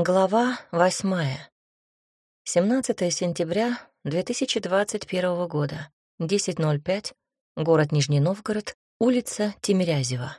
Глава восьмая. 17 сентября 2021 года. 10.05. Город Нижний Новгород. Улица Тимирязева.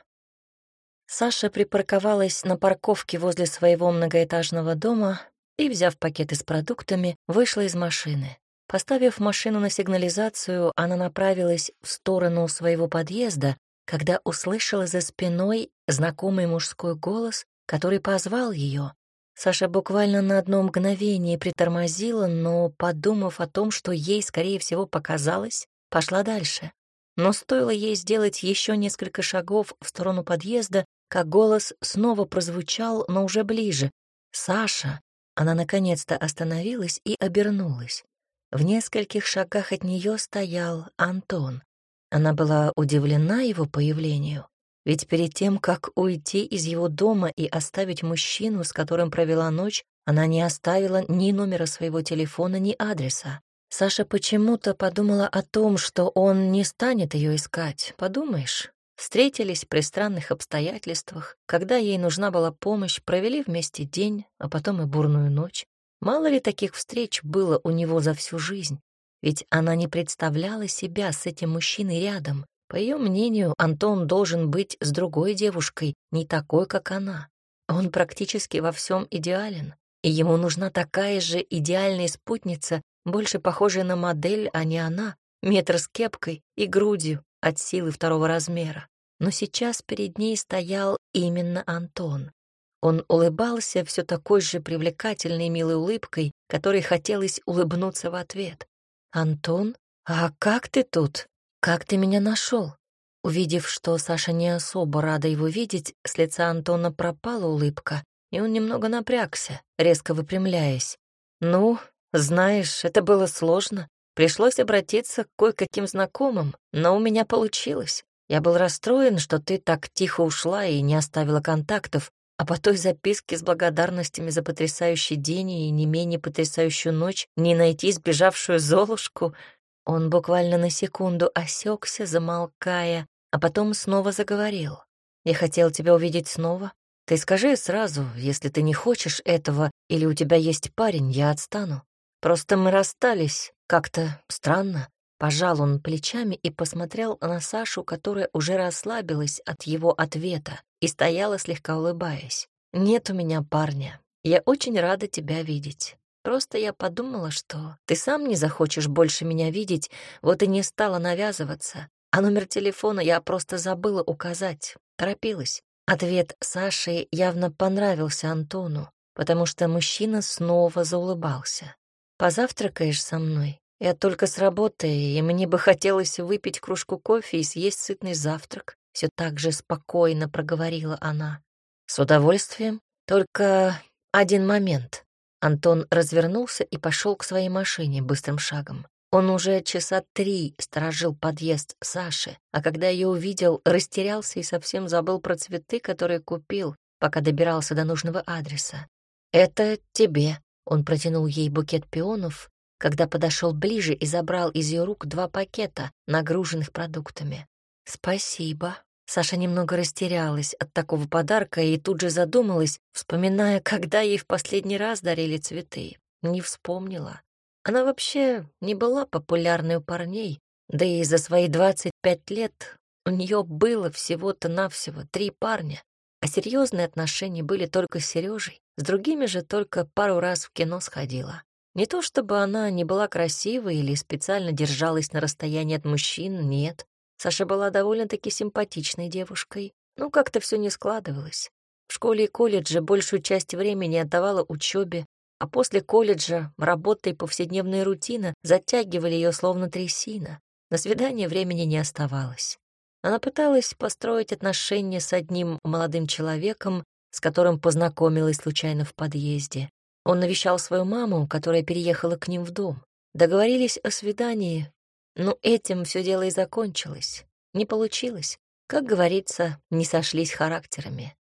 Саша припарковалась на парковке возле своего многоэтажного дома и, взяв пакеты с продуктами, вышла из машины. Поставив машину на сигнализацию, она направилась в сторону своего подъезда, когда услышала за спиной знакомый мужской голос, который позвал ее. Саша буквально на одно мгновение притормозила, но, подумав о том, что ей, скорее всего, показалось, пошла дальше. Но стоило ей сделать еще несколько шагов в сторону подъезда, как голос снова прозвучал, но уже ближе. «Саша!» Она наконец-то остановилась и обернулась. В нескольких шагах от нее стоял Антон. Она была удивлена его появлению. Ведь перед тем, как уйти из его дома и оставить мужчину, с которым провела ночь, она не оставила ни номера своего телефона, ни адреса. Саша почему-то подумала о том, что он не станет ее искать. Подумаешь, встретились при странных обстоятельствах, когда ей нужна была помощь, провели вместе день, а потом и бурную ночь. Мало ли таких встреч было у него за всю жизнь, ведь она не представляла себя с этим мужчиной рядом, по ее мнению, Антон должен быть с другой девушкой, не такой, как она. Он практически во всем идеален, и ему нужна такая же идеальная спутница, больше похожая на модель, а не она, метр с кепкой и грудью от силы второго размера. Но сейчас перед ней стоял именно Антон. Он улыбался все такой же привлекательной милой улыбкой, которой хотелось улыбнуться в ответ. «Антон, а как ты тут?» «Как ты меня нашел?» Увидев, что Саша не особо рада его видеть, с лица Антона пропала улыбка, и он немного напрягся, резко выпрямляясь. «Ну, знаешь, это было сложно. Пришлось обратиться к кое-каким знакомым, но у меня получилось. Я был расстроен, что ты так тихо ушла и не оставила контактов, а по той записке с благодарностями за потрясающий день и не менее потрясающую ночь не найти сбежавшую Золушку он буквально на секунду осекся, замолкая, а потом снова заговорил. «Я хотел тебя увидеть снова. Ты скажи сразу, если ты не хочешь этого или у тебя есть парень, я отстану. Просто мы расстались, как-то странно». Пожал он плечами и посмотрел на Сашу, которая уже расслабилась от его ответа и стояла, слегка улыбаясь. «Нет у меня парня. Я очень рада тебя видеть. Просто я подумала, что ты сам не захочешь больше меня видеть, вот и не стала навязываться. А номер телефона я просто забыла указать, торопилась. Ответ Саши явно понравился Антону, потому что мужчина снова заулыбался. «Позавтракаешь со мной? Я только с работы, и мне бы хотелось выпить кружку кофе и съесть сытный завтрак», все так же спокойно проговорила она. «С удовольствием, только один момент». Антон развернулся и пошел к своей машине быстрым шагом. Он уже часа три сторожил подъезд Саши, а когда ее увидел, растерялся и совсем забыл про цветы, которые купил, пока добирался до нужного адреса. «Это тебе», — он протянул ей букет пионов, когда подошел ближе и забрал из ее рук два пакета, нагруженных продуктами. «Спасибо», Саша немного растерялась от такого подарка и тут же задумалась, вспоминая, когда ей в последний раз дарили цветы. Не вспомнила. Она вообще не была популярной у парней, да и за свои 25 лет у нее было всего-то навсего три парня, а серьезные отношения были только с Сережей, с другими же только пару раз в кино сходила. Не то чтобы она не была красивой или специально держалась на расстоянии от мужчин, нет. Саша была довольно-таки симпатичной девушкой, но как-то все не складывалось. В школе и колледже большую часть времени отдавала учебе, а после колледжа работа и повседневная рутина затягивали ее словно трясина. На свидание времени не оставалось. Она пыталась построить отношения с одним молодым человеком, с которым познакомилась случайно в подъезде. Он навещал свою маму, которая переехала к ним в дом. Договорились о свидании, но этим все дело и закончилось. Не получилось. Как говорится, не сошлись характерами.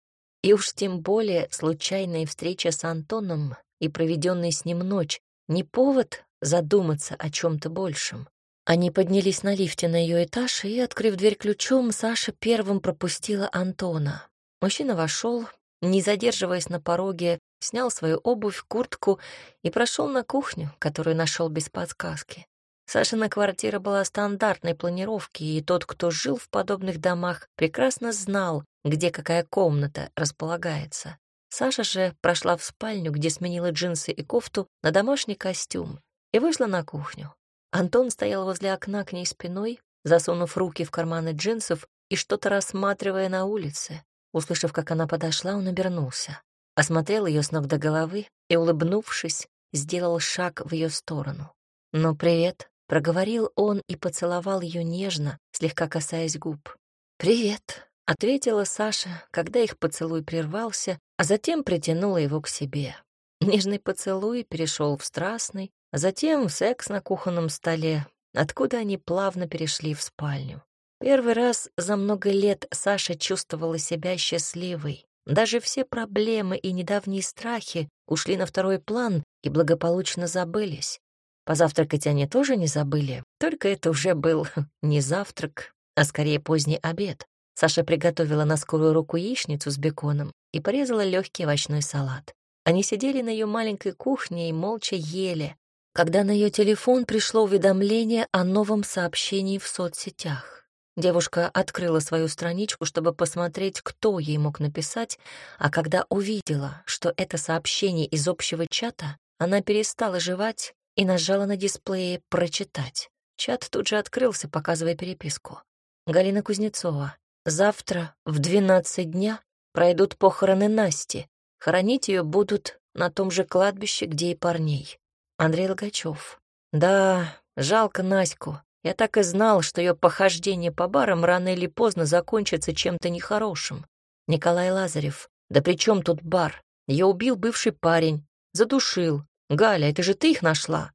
И уж тем более случайная встреча с Антоном и проведенная с ним ночь не повод задуматься о чем-то большем. Они поднялись на лифте на ее этаж, и, открыв дверь ключом, Саша первым пропустила Антона. Мужчина вошел, не задерживаясь на пороге, снял свою обувь, куртку и прошел на кухню, которую нашел без подсказки. Сашина квартира была стандартной планировки, и тот, кто жил в подобных домах, прекрасно знал, где какая комната располагается. Саша же прошла в спальню, где сменила джинсы и кофту на домашний костюм и вышла на кухню. Антон стоял возле окна к ней спиной, засунув руки в карманы джинсов и что-то рассматривая на улице. Услышав, как она подошла, он обернулся, осмотрел ее с ног до головы и, улыбнувшись, сделал шаг в ее сторону. «Ну, привет», — проговорил он и поцеловал ее нежно, слегка касаясь губ. «Привет», — ответила Саша, когда их поцелуй прервался, а затем притянула его к себе. Нежный поцелуй перешел в страстный, а затем секс на кухонном столе, откуда они плавно перешли в спальню. Первый раз за много лет Саша чувствовала себя счастливой. Даже все проблемы и недавние страхи ушли на второй план и благополучно забылись. Позавтракать они тоже не забыли, только это уже был не завтрак, а скорее поздний обед. Саша приготовила на скорую руку яичницу с беконом и порезала легкий овощной салат. Они сидели на ее маленькой кухне и молча ели, когда на ее телефон пришло уведомление о новом сообщении в соцсетях. Девушка открыла свою страничку, чтобы посмотреть, кто ей мог написать, а когда увидела, что это сообщение из общего чата, она перестала жевать и нажала на дисплее «Прочитать». Чат тут же открылся, показывая переписку. Галина Кузнецова. Завтра в 12 дня пройдут похороны Насти. Хоронить ее будут на том же кладбище, где и парней. Андрей Логачев. Да, жалко Наську. Я так и знал, что ее похождение по барам рано или поздно закончится чем-то нехорошим. Николай Лазарев. Да при чем тут бар? Ее убил бывший парень. Задушил. Галя, это же ты их нашла?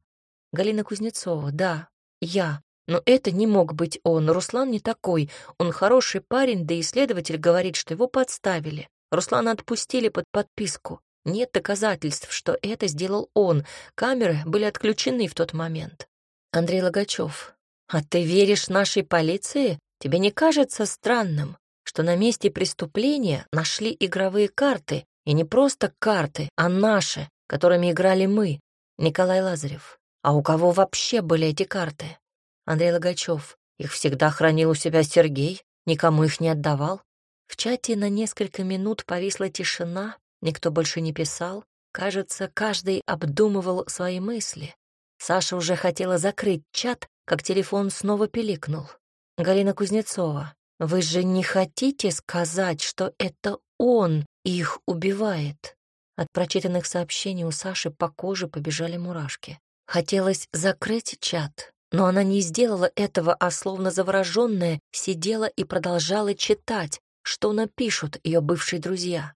Галина Кузнецова. Да, я. Но это не мог быть он. Руслан не такой. Он хороший парень, да исследователь говорит, что его подставили. Руслана отпустили под подписку. Нет доказательств, что это сделал он. Камеры были отключены в тот момент. Андрей Логачев. «А ты веришь нашей полиции? Тебе не кажется странным, что на месте преступления нашли игровые карты, и не просто карты, а наши, которыми играли мы, Николай Лазарев? А у кого вообще были эти карты? Андрей Логачев. Их всегда хранил у себя Сергей, никому их не отдавал. В чате на несколько минут повисла тишина, никто больше не писал. Кажется, каждый обдумывал свои мысли. Саша уже хотела закрыть чат, как телефон снова пиликнул. «Галина Кузнецова, вы же не хотите сказать, что это он их убивает?» От прочитанных сообщений у Саши по коже побежали мурашки. Хотелось закрыть чат, но она не сделала этого, а словно завороженная сидела и продолжала читать, что напишут ее бывшие друзья.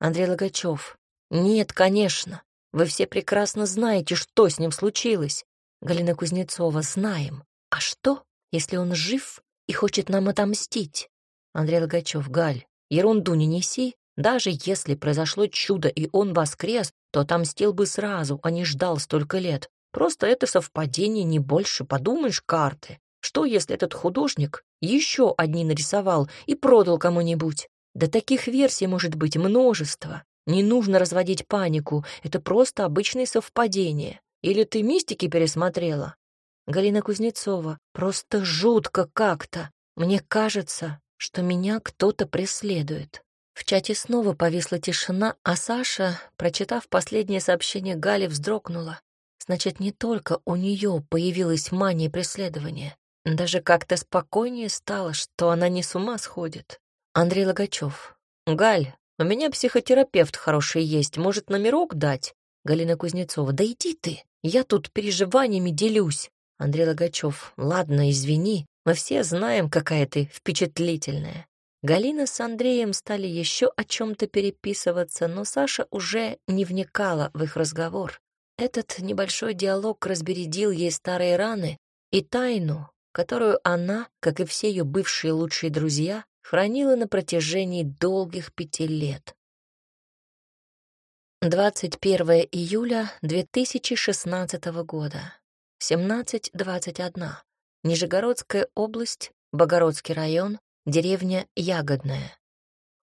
Андрей Логачев. «Нет, конечно. Вы все прекрасно знаете, что с ним случилось. Галина Кузнецова, знаем. А что, если он жив и хочет нам отомстить? Андрей Логачев, Галь, ерунду не неси. Даже если произошло чудо и он воскрес, то отомстил бы сразу, а не ждал столько лет. Просто это совпадение, не больше. Подумаешь, карты. Что, если этот художник еще одни нарисовал и продал кому-нибудь? Да таких версий может быть множество. Не нужно разводить панику, это просто обычные совпадения. Или ты мистики пересмотрела? Галина Кузнецова, просто жутко как-то. Мне кажется, что меня кто-то преследует. В чате снова повисла тишина, а Саша, прочитав последнее сообщение Гали, вздрогнула. Значит, не только у нее появилась мания преследования. Даже как-то спокойнее стало, что она не с ума сходит. Андрей Логачев. «Галь, у меня психотерапевт хороший есть, может, номерок дать?» Галина Кузнецова. «Да иди ты!» Я тут переживаниями делюсь. Андрей Логачев, ладно, извини, мы все знаем, какая ты впечатлительная. Галина с Андреем стали еще о чем-то переписываться, но Саша уже не вникала в их разговор. Этот небольшой диалог разбередил ей старые раны и тайну, которую она, как и все ее бывшие лучшие друзья, хранила на протяжении долгих пяти лет. 21 июля 2016 года. 17.21. Нижегородская область, Богородский район, деревня Ягодная.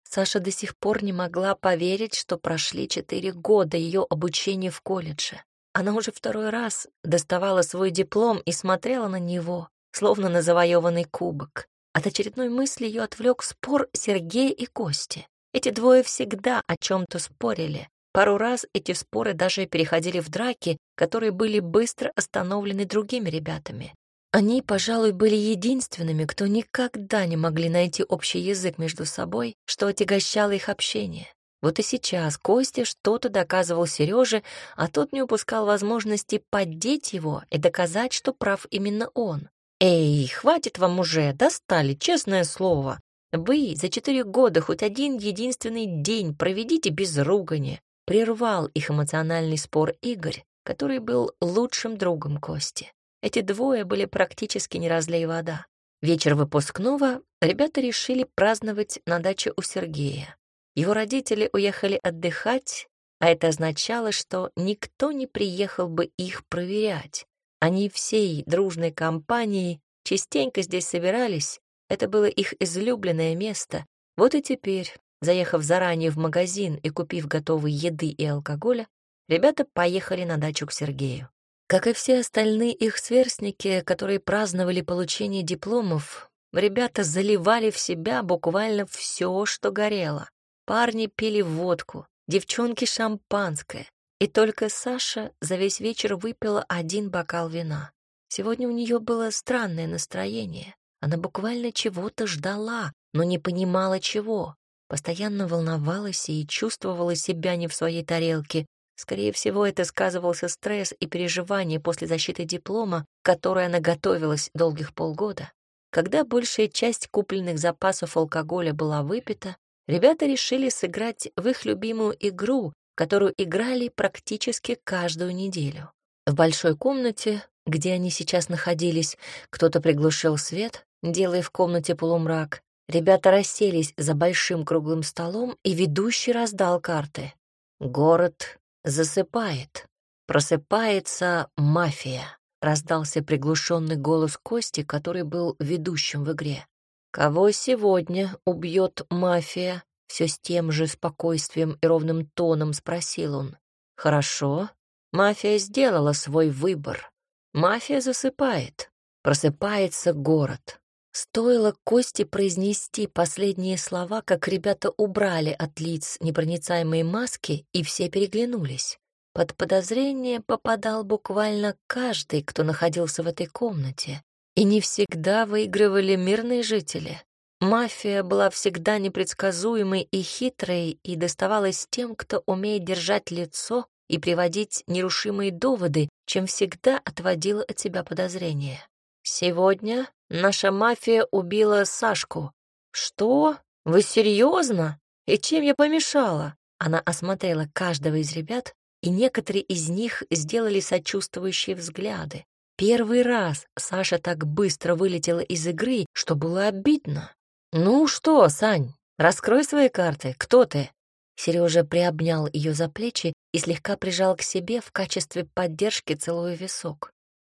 Саша до сих пор не могла поверить, что прошли четыре года ее обучения в колледже. Она уже второй раз доставала свой диплом и смотрела на него, словно на завоеванный кубок. От очередной мысли ее отвлек спор Сергея и Кости. Эти двое всегда о чем-то спорили. Пару раз эти споры даже переходили в драки, которые были быстро остановлены другими ребятами. Они, пожалуй, были единственными, кто никогда не могли найти общий язык между собой, что отягощало их общение. Вот и сейчас Костя что-то доказывал Сереже, а тот не упускал возможности поддеть его и доказать, что прав именно он. «Эй, хватит вам уже, достали, честное слово. Вы за четыре года хоть один единственный день проведите без ругани», прервал их эмоциональный спор Игорь, который был лучшим другом Кости. Эти двое были практически не разлей вода. Вечер выпускного ребята решили праздновать на даче у Сергея. Его родители уехали отдыхать, а это означало, что никто не приехал бы их проверять. Они всей дружной компанией частенько здесь собирались, это было их излюбленное место. Вот и теперь, заехав заранее в магазин и купив готовой еды и алкоголя, ребята поехали на дачу к Сергею. Как и все остальные их сверстники, которые праздновали получение дипломов, ребята заливали в себя буквально все, что горело. Парни пили водку, девчонки — шампанское. И только Саша за весь вечер выпила один бокал вина. Сегодня у нее было странное настроение. Она буквально чего-то ждала, но не понимала чего. Постоянно волновалась и чувствовала себя не в своей тарелке, Скорее всего, это сказывался стресс и переживания после защиты диплома, к которой она готовилась долгих полгода. Когда большая часть купленных запасов алкоголя была выпита, ребята решили сыграть в их любимую игру, которую играли практически каждую неделю. В большой комнате, где они сейчас находились, кто-то приглушил свет, делая в комнате полумрак. Ребята расселись за большим круглым столом, и ведущий раздал карты. Город Засыпает. Просыпается мафия. Раздался приглушенный голос Кости, который был ведущим в игре. Кого сегодня убьет мафия? Все с тем же спокойствием и ровным тоном спросил он. Хорошо. Мафия сделала свой выбор. Мафия засыпает. Просыпается город. Стоило Кости произнести последние слова, как ребята убрали от лиц непроницаемые маски, и все переглянулись. Под подозрение попадал буквально каждый, кто находился в этой комнате. И не всегда выигрывали мирные жители. Мафия была всегда непредсказуемой и хитрой и доставалась тем, кто умеет держать лицо и приводить нерушимые доводы, чем всегда отводила от себя подозрения. Сегодня наша мафия убила Сашку. Что? Вы серьезно? И чем я помешала? Она осмотрела каждого из ребят, и некоторые из них сделали сочувствующие взгляды. Первый раз Саша так быстро вылетела из игры, что было обидно. «Ну что, Сань, раскрой свои карты. Кто ты?» Сережа приобнял ее за плечи и слегка прижал к себе в качестве поддержки целую висок.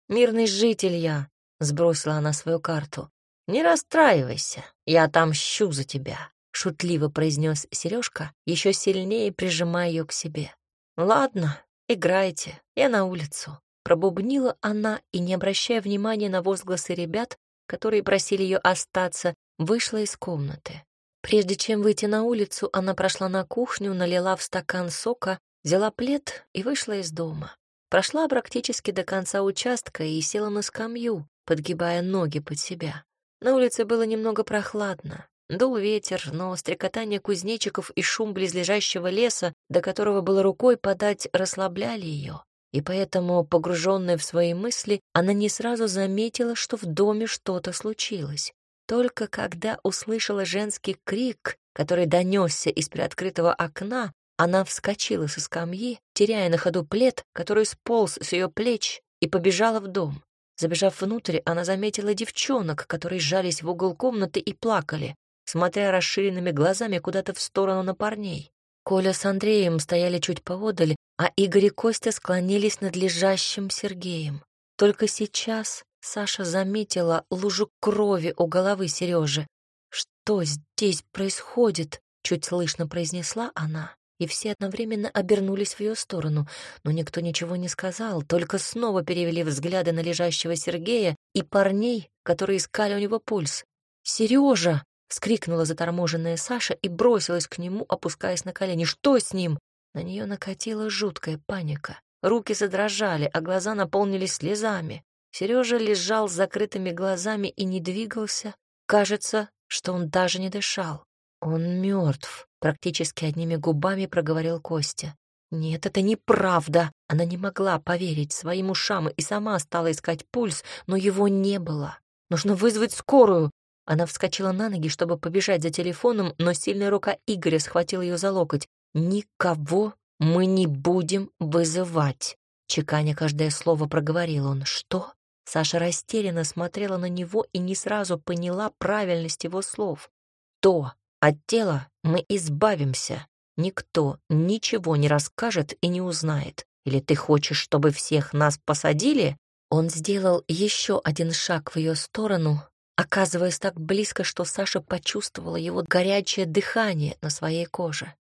«Мирный житель я, Сбросила она свою карту. «Не расстраивайся, я отомщу за тебя», — шутливо произнес Сережка, еще сильнее прижимая ее к себе. «Ладно, играйте, я на улицу», — пробубнила она и, не обращая внимания на возгласы ребят, которые просили ее остаться, вышла из комнаты. Прежде чем выйти на улицу, она прошла на кухню, налила в стакан сока, взяла плед и вышла из дома. Прошла практически до конца участка и села на скамью, подгибая ноги под себя. На улице было немного прохладно. Дул ветер, но стрекотание кузнечиков и шум близлежащего леса, до которого было рукой подать, расслабляли ее. И поэтому, погруженная в свои мысли, она не сразу заметила, что в доме что-то случилось. Только когда услышала женский крик, который донесся из приоткрытого окна, она вскочила со скамьи, теряя на ходу плед, который сполз с ее плеч, и побежала в дом. Забежав внутрь, она заметила девчонок, которые сжались в угол комнаты и плакали, смотря расширенными глазами куда-то в сторону на парней. Коля с Андреем стояли чуть поодаль, а Игорь и Костя склонились над лежащим Сергеем. Только сейчас Саша заметила лужу крови у головы Сережи. «Что здесь происходит?» — чуть слышно произнесла она, и все одновременно обернулись в ее сторону, но никто ничего не сказал, только снова перевели взгляды на лежащего Сергея и парней, которые искали у него пульс. «Сережа!» — вскрикнула заторможенная Саша и бросилась к нему, опускаясь на колени. «Что с ним?» На нее накатила жуткая паника. Руки задрожали, а глаза наполнились слезами. Сережа лежал с закрытыми глазами и не двигался. Кажется, что он даже не дышал. «Он мертв», — практически одними губами проговорил Костя. «Нет, это неправда!» Она не могла поверить своим ушам и сама стала искать пульс, но его не было. «Нужно вызвать скорую!» Она вскочила на ноги, чтобы побежать за телефоном, но сильная рука Игоря схватила ее за локоть. «Никого мы не будем вызывать!» Чеканя каждое слово проговорил он. «Что?» Саша растерянно смотрела на него и не сразу поняла правильность его слов. «То, от тела мы избавимся. Никто ничего не расскажет и не узнает. Или ты хочешь, чтобы всех нас посадили?» Он сделал еще один шаг в ее сторону, оказываясь так близко, что Саша почувствовала его горячее дыхание на своей коже.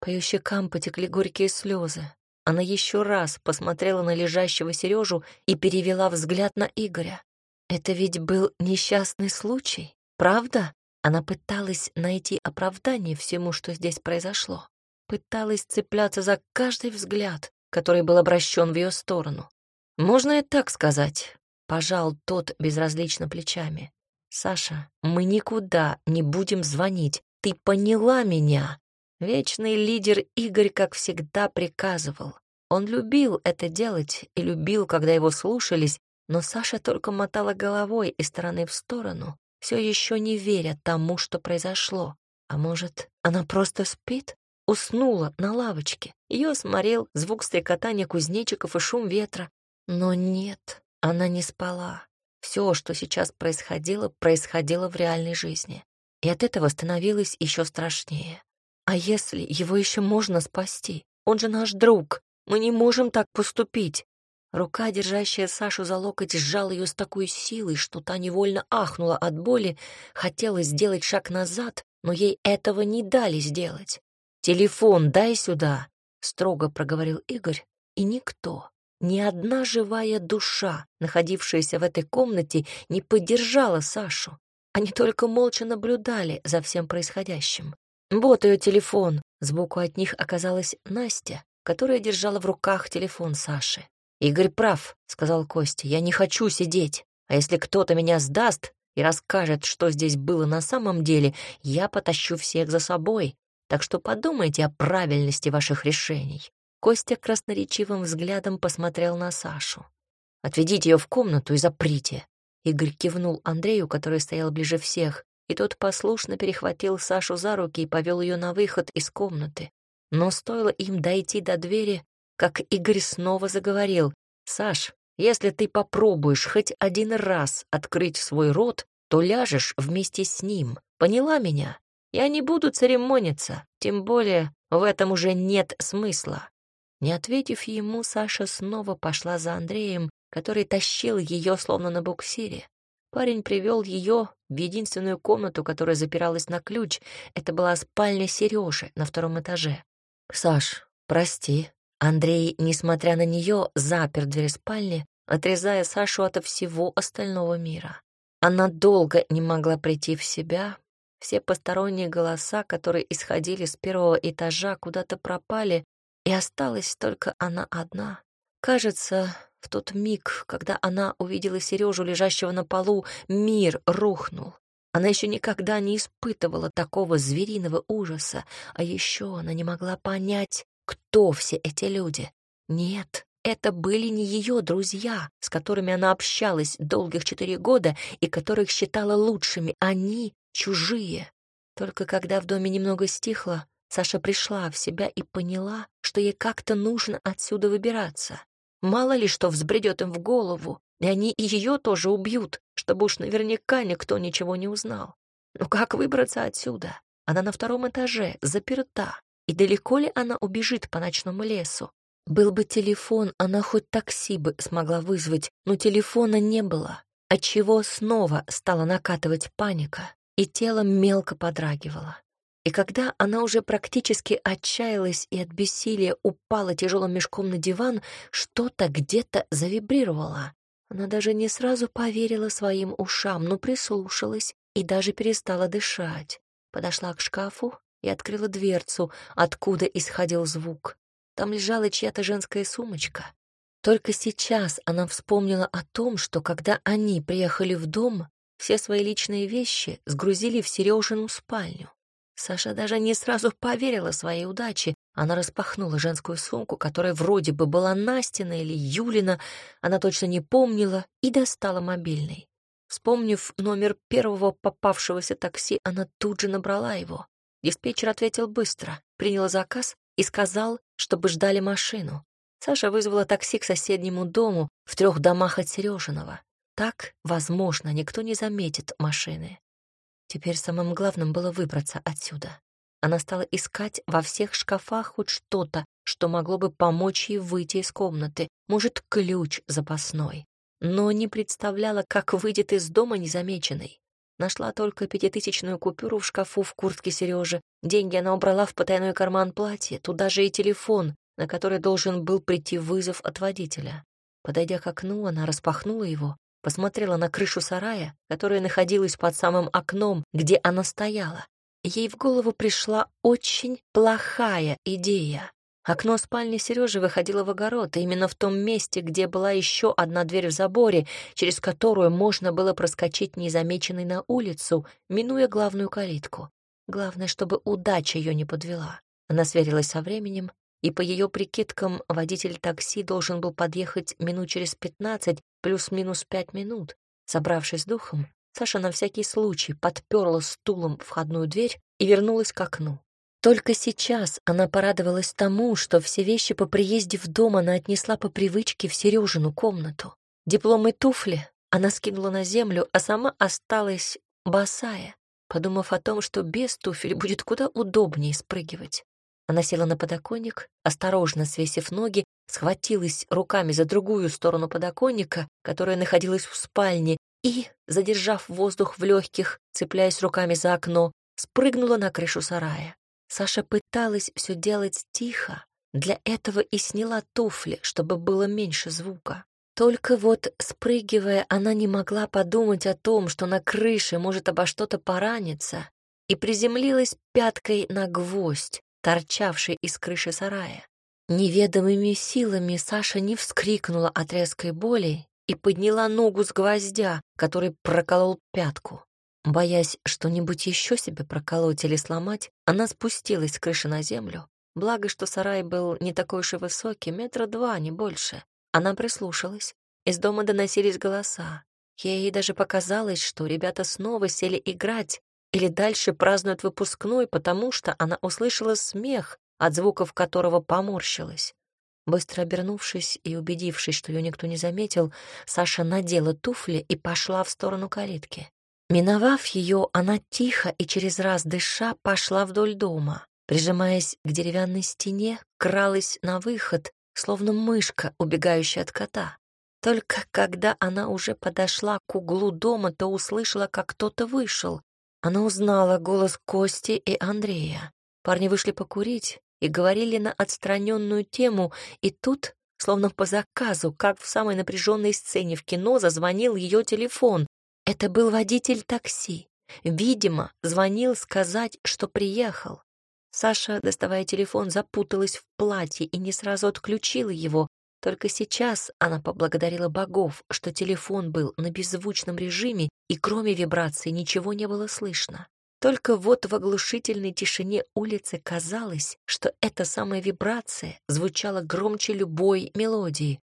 По ее щекам потекли горькие слезы. Она еще раз посмотрела на лежащего Сережу и перевела взгляд на Игоря. Это ведь был несчастный случай, правда? Она пыталась найти оправдание всему, что здесь произошло. Пыталась цепляться за каждый взгляд, который был обращен в ее сторону. «Можно и так сказать», — пожал тот безразлично плечами. «Саша, мы никуда не будем звонить. Ты поняла меня?» Вечный лидер Игорь, как всегда, приказывал. Он любил это делать и любил, когда его слушались, но Саша только мотала головой из стороны в сторону, все еще не веря тому, что произошло. А может, она просто спит? Уснула на лавочке. Ее сморил звук стрекотания кузнечиков и шум ветра. Но нет, она не спала. Все, что сейчас происходило, происходило в реальной жизни. И от этого становилось еще страшнее. А если его еще можно спасти? Он же наш друг. Мы не можем так поступить. Рука, держащая Сашу за локоть, сжала ее с такой силой, что та невольно ахнула от боли, хотела сделать шаг назад, но ей этого не дали сделать. «Телефон дай сюда», — строго проговорил Игорь, и никто, ни одна живая душа, находившаяся в этой комнате, не поддержала Сашу. Они только молча наблюдали за всем происходящим. Вот ее телефон. Сбоку от них оказалась Настя, которая держала в руках телефон Саши. «Игорь прав», — сказал Костя, — «я не хочу сидеть. А если кто-то меня сдаст и расскажет, что здесь было на самом деле, я потащу всех за собой. Так что подумайте о правильности ваших решений». Костя красноречивым взглядом посмотрел на Сашу. «Отведите ее в комнату и заприте». Игорь кивнул Андрею, который стоял ближе всех, и тот послушно перехватил Сашу за руки и повел ее на выход из комнаты. Но стоило им дойти до двери, как Игорь снова заговорил. «Саш, если ты попробуешь хоть один раз открыть свой рот, то ляжешь вместе с ним. Поняла меня? Я не буду церемониться, тем более в этом уже нет смысла». Не ответив ему, Саша снова пошла за Андреем, который тащил ее словно на буксире. Парень привел ее в единственную комнату, которая запиралась на ключ. Это была спальня Сережи на втором этаже. «Саш, прости», Андрей, несмотря на нее, запер дверь спальни, отрезая Сашу от всего остального мира. Она долго не могла прийти в себя. Все посторонние голоса, которые исходили с первого этажа, куда-то пропали, и осталась только она одна. Кажется, в тот миг, когда она увидела Сережу, лежащего на полу, мир рухнул. Она еще никогда не испытывала такого звериного ужаса, а еще она не могла понять, кто все эти люди? Нет, это были не ее друзья, с которыми она общалась долгих четыре года и которых считала лучшими. Они чужие. Только когда в доме немного стихло, Саша пришла в себя и поняла, что ей как-то нужно отсюда выбираться. Мало ли что взбредет им в голову, и они и ее тоже убьют, чтобы уж наверняка никто ничего не узнал. Но как выбраться отсюда? Она на втором этаже, заперта. И далеко ли она убежит по ночному лесу? Был бы телефон, она хоть такси бы смогла вызвать, но телефона не было, отчего снова стала накатывать паника, и тело мелко подрагивало. И когда она уже практически отчаялась и от бессилия упала тяжелым мешком на диван, что-то где-то завибрировало. Она даже не сразу поверила своим ушам, но прислушалась и даже перестала дышать. Подошла к шкафу и открыла дверцу, откуда исходил звук. Там лежала чья-то женская сумочка. Только сейчас она вспомнила о том, что когда они приехали в дом, все свои личные вещи сгрузили в Сережину спальню. Саша даже не сразу поверила своей удаче. Она распахнула женскую сумку, которая вроде бы была Настина или Юлина, она точно не помнила, и достала мобильный. Вспомнив номер первого попавшегося такси, она тут же набрала его. Диспетчер ответил быстро, принял заказ и сказал, чтобы ждали машину. Саша вызвала такси к соседнему дому в трех домах от Сережиного. Так, возможно, никто не заметит машины. Теперь самым главным было выбраться отсюда. Она стала искать во всех шкафах хоть что-то, что могло бы помочь ей выйти из комнаты, может, ключ запасной. Но не представляла, как выйдет из дома незамеченной. Нашла только пятитысячную купюру в шкафу в куртке Сережи. Деньги она убрала в потайной карман платья, туда же и телефон, на который должен был прийти вызов от водителя. Подойдя к окну, она распахнула его посмотрела на крышу сарая, которая находилась под самым окном, где она стояла. Ей в голову пришла очень плохая идея. Окно спальни Сережи выходило в огород, и именно в том месте, где была еще одна дверь в заборе, через которую можно было проскочить незамеченной на улицу, минуя главную калитку. Главное, чтобы удача ее не подвела. Она сверилась со временем, и по ее прикидкам водитель такси должен был подъехать минут через пятнадцать, плюс-минус пять минут. Собравшись духом, Саша на всякий случай подперла стулом входную дверь и вернулась к окну. Только сейчас она порадовалась тому, что все вещи по приезде в дом она отнесла по привычке в Сережину комнату. Диплом и туфли она скинула на землю, а сама осталась босая, подумав о том, что без туфель будет куда удобнее спрыгивать. Она села на подоконник, осторожно свесив ноги, схватилась руками за другую сторону подоконника, которая находилась в спальне, и, задержав воздух в легких, цепляясь руками за окно, спрыгнула на крышу сарая. Саша пыталась все делать тихо, для этого и сняла туфли, чтобы было меньше звука. Только вот, спрыгивая, она не могла подумать о том, что на крыше может обо что-то пораниться, и приземлилась пяткой на гвоздь, торчавший из крыши сарая. Неведомыми силами Саша не вскрикнула от резкой боли и подняла ногу с гвоздя, который проколол пятку. Боясь что-нибудь еще себе проколоть или сломать, она спустилась с крыши на землю. Благо, что сарай был не такой уж и высокий, метра два, не больше. Она прислушалась. Из дома доносились голоса. Ей даже показалось, что ребята снова сели играть, или дальше празднуют выпускной, потому что она услышала смех, от звуков которого поморщилась. Быстро обернувшись и убедившись, что ее никто не заметил, Саша надела туфли и пошла в сторону калитки. Миновав ее, она тихо и через раз дыша пошла вдоль дома. Прижимаясь к деревянной стене, кралась на выход, словно мышка, убегающая от кота. Только когда она уже подошла к углу дома, то услышала, как кто-то вышел. Она узнала голос Кости и Андрея. Парни вышли покурить и говорили на отстраненную тему, и тут, словно по заказу, как в самой напряженной сцене в кино, зазвонил ее телефон. Это был водитель такси. Видимо, звонил сказать, что приехал. Саша, доставая телефон, запуталась в платье и не сразу отключила его, только сейчас она поблагодарила богов, что телефон был на беззвучном режиме, и кроме вибрации ничего не было слышно. Только вот в оглушительной тишине улицы казалось, что эта самая вибрация звучала громче любой мелодии.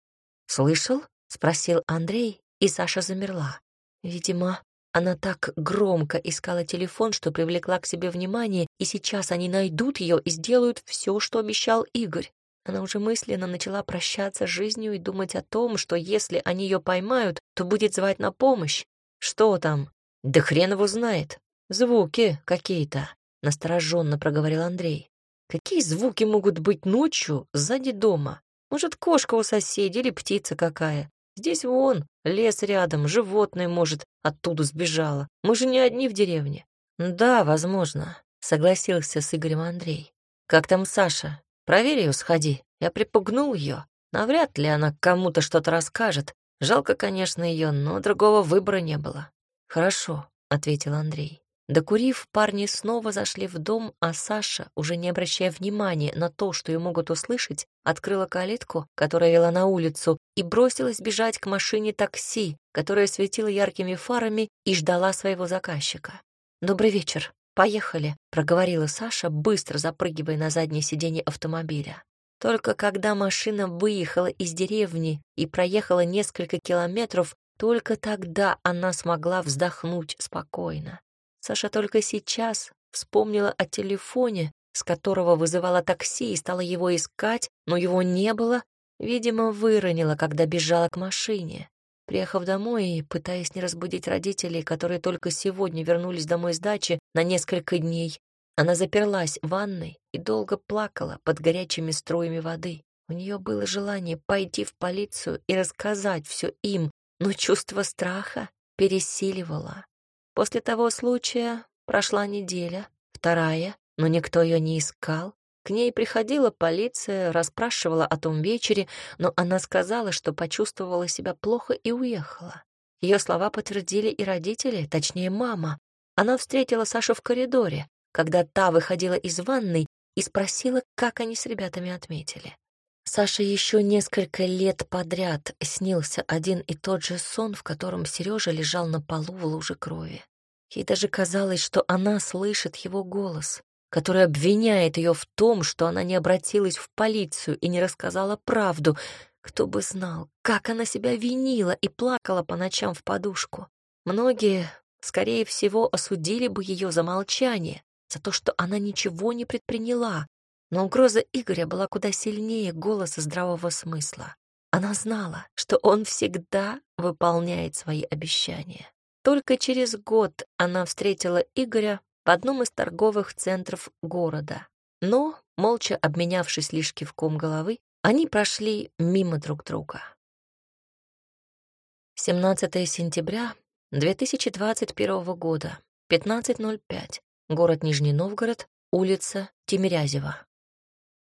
«Слышал?» — спросил Андрей, и Саша замерла. Видимо, она так громко искала телефон, что привлекла к себе внимание, и сейчас они найдут ее и сделают все, что обещал Игорь. Она уже мысленно начала прощаться с жизнью и думать о том, что если они ее поймают, то будет звать на помощь. Что там? Да хрен его знает. Звуки какие-то, настороженно проговорил Андрей. Какие звуки могут быть ночью сзади дома? Может, кошка у соседей или птица какая? Здесь вон, лес рядом, животное, может, оттуда сбежало. Мы же не одни в деревне. Да, возможно. согласился с Игорем Андрей. Как там Саша? Проверь ее, сходи. Я припугнул ее. Навряд ли она кому-то что-то расскажет. Жалко, конечно, ее, но другого выбора не было. Хорошо, ответил Андрей. Докурив, парни снова зашли в дом, а Саша, уже не обращая внимания на то, что ее могут услышать, открыла калитку, которая вела на улицу, и бросилась бежать к машине такси, которая светила яркими фарами и ждала своего заказчика. «Добрый вечер. Поехали», — проговорила Саша, быстро запрыгивая на заднее сиденье автомобиля. Только когда машина выехала из деревни и проехала несколько километров, только тогда она смогла вздохнуть спокойно. Саша только сейчас вспомнила о телефоне, с которого вызывала такси и стала его искать, но его не было, видимо, выронила, когда бежала к машине. Приехав домой и пытаясь не разбудить родителей, которые только сегодня вернулись домой с дачи на несколько дней, она заперлась в ванной и долго плакала под горячими струями воды. У нее было желание пойти в полицию и рассказать все им, но чувство страха пересиливало. После того случая прошла неделя, вторая, но никто ее не искал. К ней приходила полиция, расспрашивала о том вечере, но она сказала, что почувствовала себя плохо и уехала. Ее слова подтвердили и родители, точнее мама. Она встретила Сашу в коридоре, когда та выходила из ванной и спросила, как они с ребятами отметили. Саше еще несколько лет подряд снился один и тот же сон, в котором Сережа лежал на полу в луже крови. Ей даже казалось, что она слышит его голос, который обвиняет ее в том, что она не обратилась в полицию и не рассказала правду. Кто бы знал, как она себя винила и плакала по ночам в подушку. Многие, скорее всего, осудили бы ее за молчание, за то, что она ничего не предприняла, но угроза Игоря была куда сильнее голоса здравого смысла. Она знала, что он всегда выполняет свои обещания. Только через год она встретила Игоря в одном из торговых центров города. Но, молча обменявшись лишь кивком головы, они прошли мимо друг друга. 17 сентября 2021 года, 15.05, город Нижний Новгород, улица Тимирязева.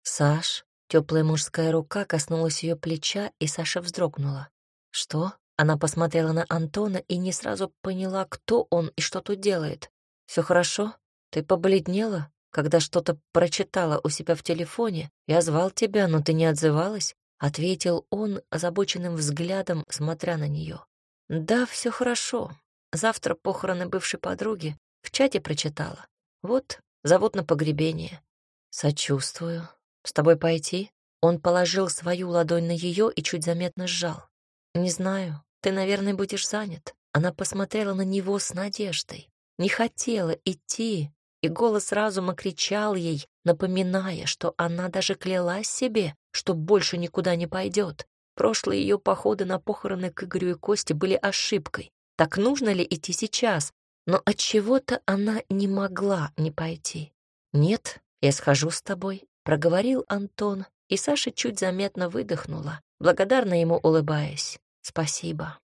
Саш, теплая мужская рука коснулась ее плеча, и Саша вздрогнула. Что? Она посмотрела на Антона и не сразу поняла, кто он и что тут делает. Все хорошо? Ты побледнела, когда что-то прочитала у себя в телефоне? Я звал тебя, но ты не отзывалась?» — ответил он озабоченным взглядом, смотря на нее. «Да, все хорошо. Завтра похороны бывшей подруги. В чате прочитала. Вот, зовут на погребение. Сочувствую. С тобой пойти?» Он положил свою ладонь на ее и чуть заметно сжал. «Не знаю. Ты, наверное, будешь занят. Она посмотрела на него с надеждой. Не хотела идти, и голос разума кричал ей, напоминая, что она даже клялась себе, что больше никуда не пойдет. Прошлые ее походы на похороны к Игорю и Косте были ошибкой. Так нужно ли идти сейчас? Но от чего-то она не могла не пойти. Нет, я схожу с тобой, проговорил Антон, и Саша чуть заметно выдохнула, благодарно ему улыбаясь. Спасибо.